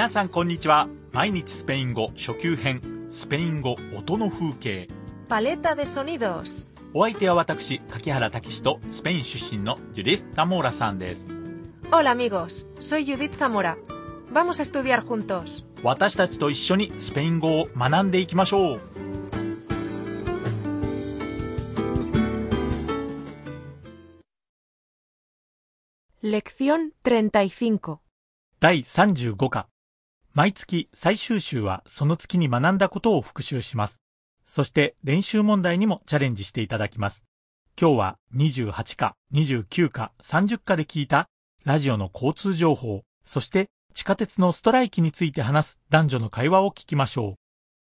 皆さんこんにちは毎日スペイン語初級編スペイン語音の風景 Paleta de sonidos. お相手は私柿原武史とスペイン出身のジュディス・タモーラさんです Hola amigos, soy Judith Zamora. Vamos a estudiar juntos. 私たちと一緒にスペイン語を学んでいきましょう Lección 35. 第35課毎月最終週はその月に学んだことを復習します。そして練習問題にもチャレンジしていただきます。今日は28課29課30課で聞いたラジオの交通情報そして地下鉄のストライキについて話す男女の会話を聞きましょう。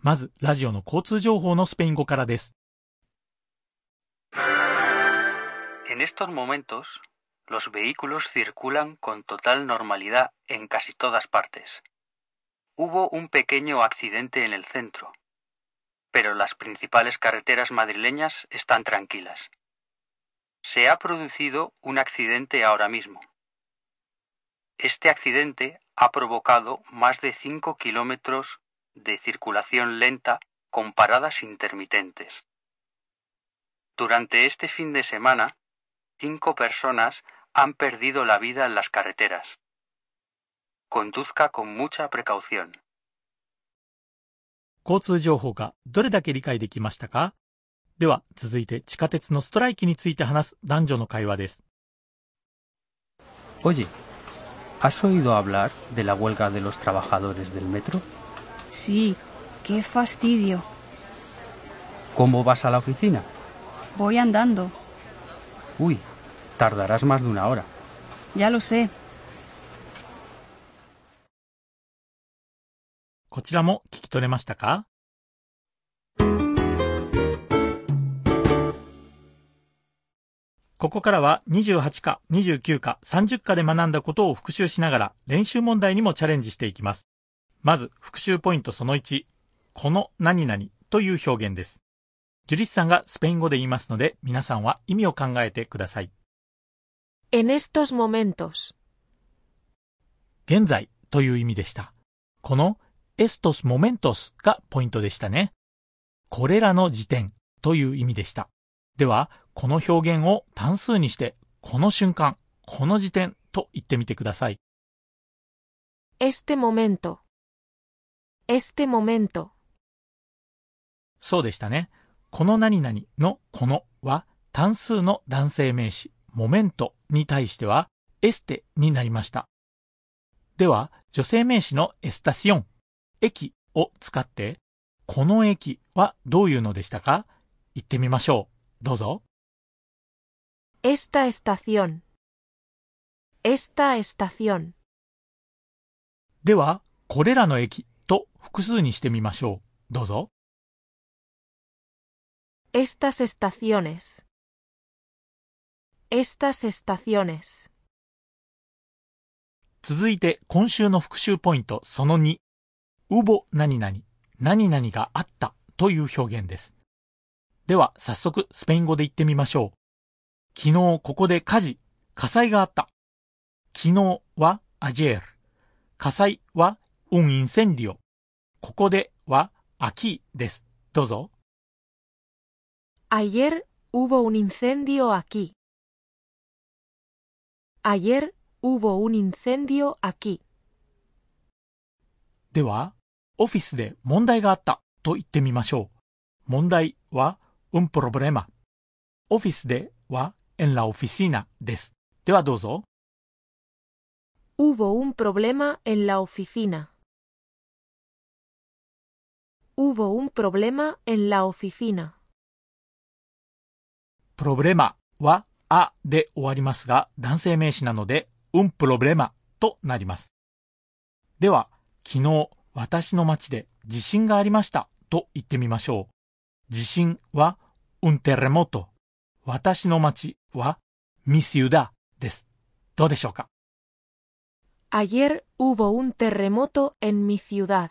まずラジオの交通情報のスペイン語からです。En estos momentos, los vehículos circulan con total normalidad en casi todas partes. Hubo un pequeño accidente en el centro, pero las principales carreteras madrileñas están tranquilas. Se ha producido un accidente ahora mismo. Este accidente ha provocado más de 5 kilómetros de circulación lenta con paradas intermitentes. Durante este fin de semana, cinco personas han perdido la vida en las carreteras Conduzca con mucha precaución. 交通情報がどれだけ理解できましたかでは続いて地下鉄のストライキについて話す男女の会話です Oye, ¿has oído hablar de la huelga de los trabajadores del metro? Sí, qué fastidio. ¿Cómo vas a la oficina? Voy andando. Uy, tardarás más de una hora. Ya lo sé. こちらも聞き取れましたか？ここからは28課、29課、30課で学んだことを復習しながら練習問題にもチャレンジしていきます。まず復習ポイントその1、この何々という表現です。ジュリスさんがスペイン語で言いますので皆さんは意味を考えてください。En estos momentos. 現在という意味でした。この estos momentos がポイントでしたね。これらの時点という意味でした。では、この表現を単数にして、この瞬間、この時点と言ってみてください。Este momento. Este momento. そうでしたね。この何々のこのは単数の男性名詞、モメントに対してはエステになりました。では、女性名詞のエスタシオン、駅を使って、この駅はどういうのでしたか？言ってみましょう。どうぞ。Esta estación. Esta estación. では、これらの駅と複数にしてみましょう。どうぞ。Estas estaciones. Estas estaciones. 続いて今週の復習ポイントその2。うぼ何々、何々があったという表現です。では、早速、スペイン語で言ってみましょう。昨日、ここで火事、火災があった。昨日は、アジェル。火災は、ウンインセンディオ。ここでは、アキーです。どうぞ。あいえるうぼうに un incendio aquí. Ayer hubo un では、オフィスで問題があったと言ってみましょう。問題は un problema。オフィスでは en la oficina です。ではどうぞ。Hubo un problema en la oficina. Hubo un problema en la oficina. プロブレマはあで終わりますが、男性名詞なので un problema となります。では、昨日私の町で地震がありましたと言ってみましょう。地震は un terremoto。私の町は mi ciudad です。どうでしょうか Ayer hubo un terremoto en mi ciudad.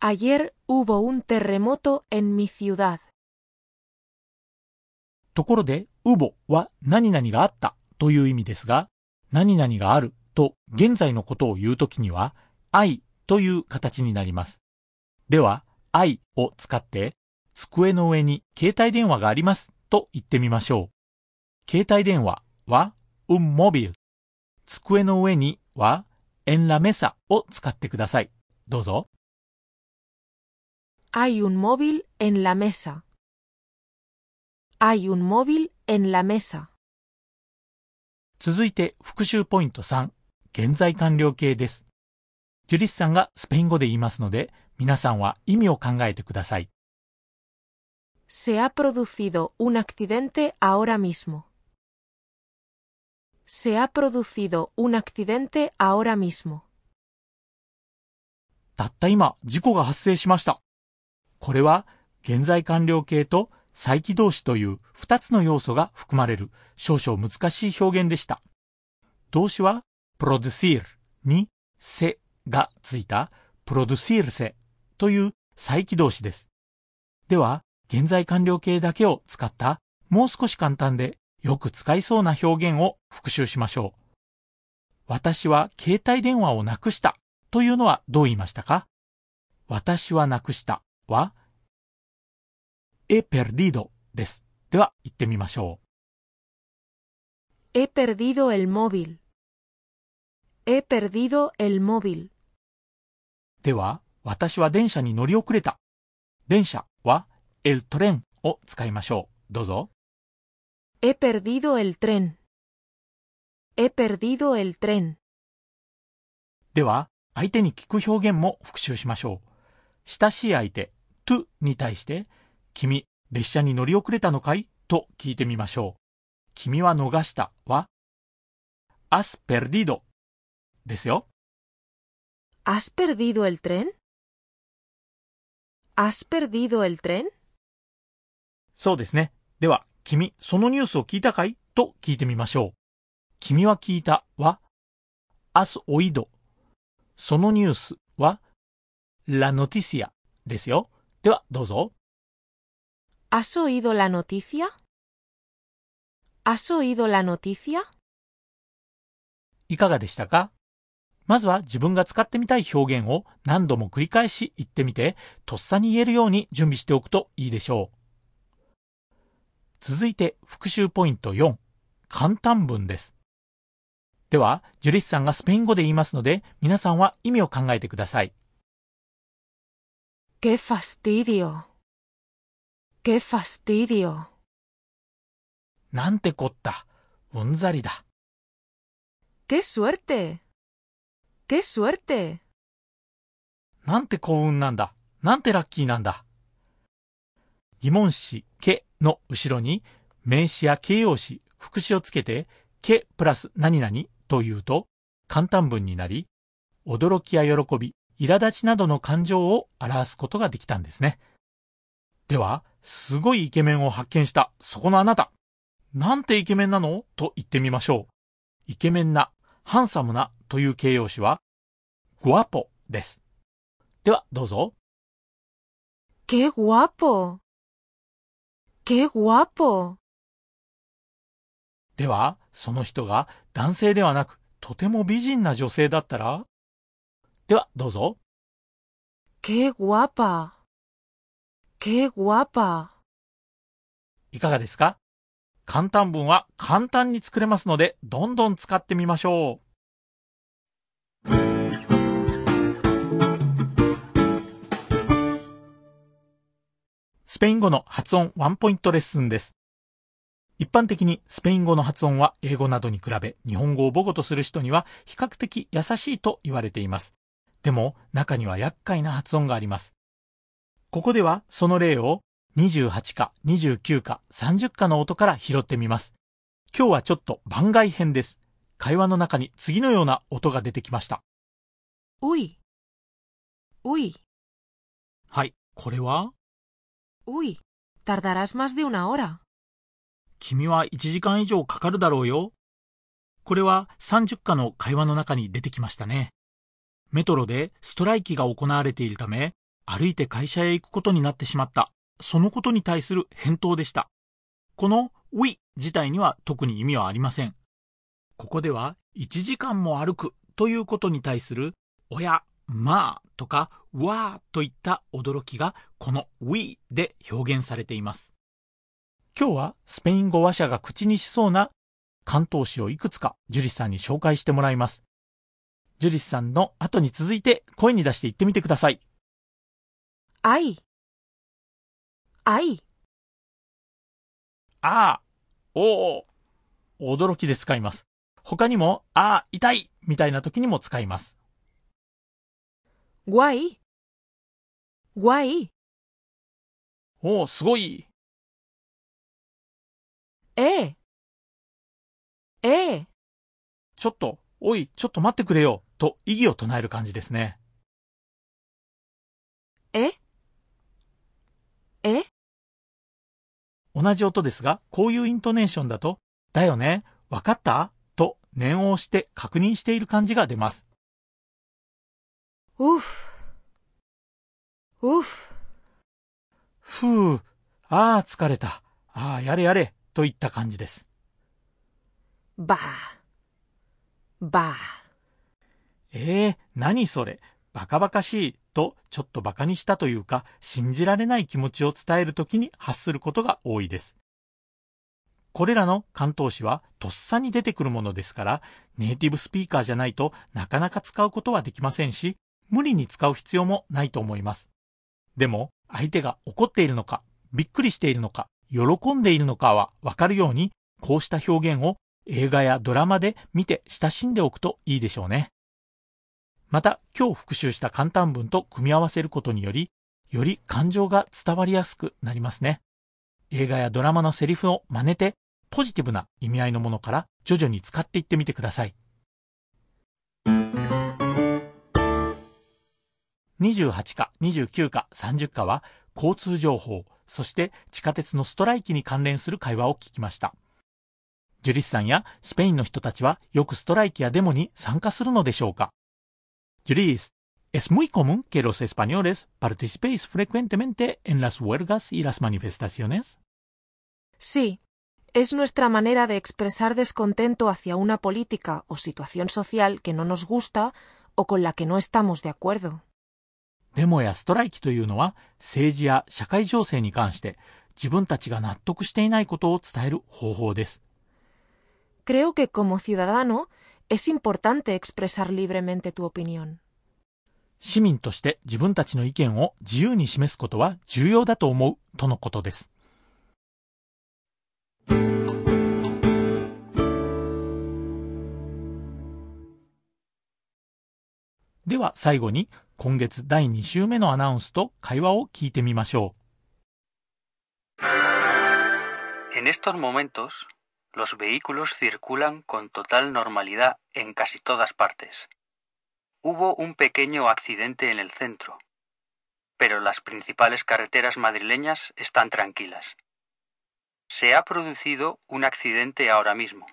Ayer hubo un terremoto en mi ciudad. ところで、うぼは何々があったという意味ですが、何々があると現在のことを言うときには、I という形になります。では、I を使って、机の上に携帯電話がありますと言ってみましょう。携帯電話は、un móvil。机の上には、en la mesa を使ってください。どうぞ。Hay un móvil en la mesa. Hay un móvil en la mesa. 続いて復習ポイント3、現在完了形です。ジュリスさんがスペイン語で言いますので、皆さんは意味を考えてください。Se ha producido un accidente ahora mismo. Se ha producido un accidente ahora mismo. たった今、事故が発生しました。これは、現在完了形と再起動詞という二つの要素が含まれる少々難しい表現でした。動詞は producir にせがついた producirse という再起動詞です。では、現在完了形だけを使ったもう少し簡単でよく使いそうな表現を復習しましょう。私は携帯電話をなくしたというのはどう言いましたか？私はなくしたは he perdido です。では、言ってみましょう。he perdido el móvil. he perdido el móvil. では、私は電車に乗り遅れた。電車は el tren を使いましょう。どうぞ。he perdido el tren. he perdido el tren. では、相手に聞く表現も復習しましょう。親しい相手、to に対して、君、列車に乗り遅れたのかい？と聞いてみましょう。君は逃したは、has perdido ですよ。¿Has perdido el tren? ¿Has perdido el tren? そうですね。では、君、そのニュースを聞いたかいと聞いてみましょう。君は聞いたは、has oído。そのニュースは、la noticia ですよ。では、どうぞ。¿Has oído la noticia? ¿Has oído la noticia? いかがでしたかまずは自分が使ってみたい表現を何度も繰り返し言ってみて、とっさに言えるように準備しておくといいでしょう。続いて復習ポイント4、簡単文です。では、ジュリスさんがスペイン語で言いますので、皆さんは意味を考えてください。Qué fastidio. ¡Qué fastidio! なんてこった。うんざりだ。¡Qué suerte! ¡Qué suerte! なんて幸運なんだ。なんてラッキーなんだ。疑問詞、けの後ろに名詞や形容詞、副詞をつけて、けプラス何々というと簡単文になり、驚きや喜び、苛立ちなどの感情を表すことができたんですね。では、すごいイケメンを発見した、そこのあなた。なんてイケメンなの？と言ってみましょう。イケメンな、ハンサムなという形容詞は、グワポです。では、どうぞ。qué guapo. qué guapo. では、その人が男性ではなく、とても美人な女性だったら？では、どうぞ。qué guapa. qué guapa. いかがですか？簡単文は簡単に作れますので、どんどん使ってみましょう。スペイン語の発音ワンポイントレッスンです。一般的にスペイン語の発音は英語などに比べ日本語を母語とする人には比較的優しいと言われています。でも中には厄介な発音があります。ここではその例を28か29か30かの音から拾ってみます。今日はちょっと番外編です。会話の中に次のような音が出てきました。うい。うい。はい、これは？うい。tardarás más de una hora. 君は1時間以上かかるだろうよ。これは30かの会話の中に出てきましたね。メトロでストライキが行われているため、歩いて会社へ行くことになってしまった。そのことに対する返答でした。この we 自体には特に意味はありません。ここでは1時間も歩くということに対するおや、まあとかわーといった驚きがこの we で表現されています。今日はスペイン語話者が口にしそうな関東詞をいくつかジュリスさんに紹介してもらいます。ジュリスさんの後に続いて声に出して言ってみてください。¡Ay! ¡Ay! ああ、おお、驚きで使います。他にも、ああ、痛いみたいな時にも使います。¡Guay! ¡Guay! おお、すごい。¡Eh! ¡Eh! ちょっと、おい、ちょっと待ってくれよ、と異議を唱える感じですね。¿Eh? ¿Eh? 同じ音ですが、こういうイントネーションだと、だよね、わかった？と念を押して確認している感じが出ます。¡Uf! ¡Uf! ふう、ああ、疲れた。ああ、やれやれ、といった感じです。¡Bah! ¡Bah! ええ何それ、バカバカしい、とちょっとバカにしたというか、信じられない気持ちを伝えるときに発することが多いです。これらの関東詞はとっさに出てくるものですから、ネイティブスピーカーじゃないとなかなか使うことはできませんし、無理に使う必要もないと思います。でも、相手が怒っているのか、びっくりしているのか、喜んでいるのかはわかるように、こうした表現を映画やドラマで見て親しんでおくといいでしょうね。また、今日復習した簡単文と組み合わせることにより、より感情が伝わりやすくなりますね。映画やドラマのセリフを真似て、ポジティブな意味合いのものから徐々に使っていってみてください。28か29か30かは交通情報、そして地下鉄のストライキに関連する会話を聞きました。ジュリスさんやスペインの人たちはよくストライキやデモに参加するのでしょうか？Juris, es muy común que los españoles participéis frecuentemente en las huelgas y las manifestaciones. Sí, es nuestra manera de expresar descontento hacia una política o situación social que no nos gusta o con la que no estamos de acuerdo. デモやストライキというのは政治や社会情勢に関して自分たちが納得していないことを伝える方法です。 Creo que como ciudadano es importante expresar libremente tu opinión. 市民として自分たちの意見を自由に示すことは重要だと思うとのことです。では最後に今月第2週目のアナウンスと会話を聞いてみましょ En estos momentos, los vehículos circulan con total normalidad en casi todas partes. Hubo un pequeño accidente en el centro, pero las principales carreteras madrileñas están tranquilas. Se ha producido un accidente ahora mismo.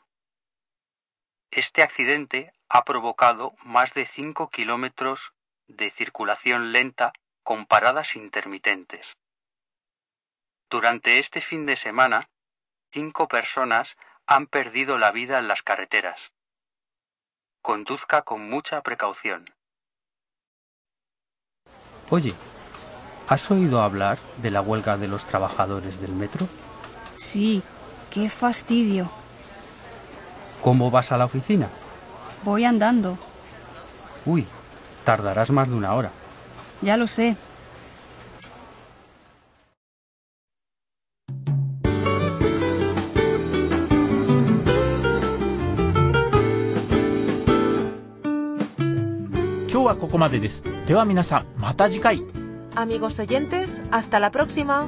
Este accidente ha provocado más de 5 kilómetros de circulación lenta con paradas intermitentes. Durante este fin de semana, cinco personas han perdido la vida en las carreteras. Conduzca con mucha precaución. Oye, ¿has oído hablar de la huelga de los trabajadores del metro? Sí, qué fastidio. ¿Cómo vas a la oficina? Voy andando. Uy, tardarás más de una hora. Ya lo sé. こまでです。では皆さん、また次回。Amigos oyentes, hasta la próxima.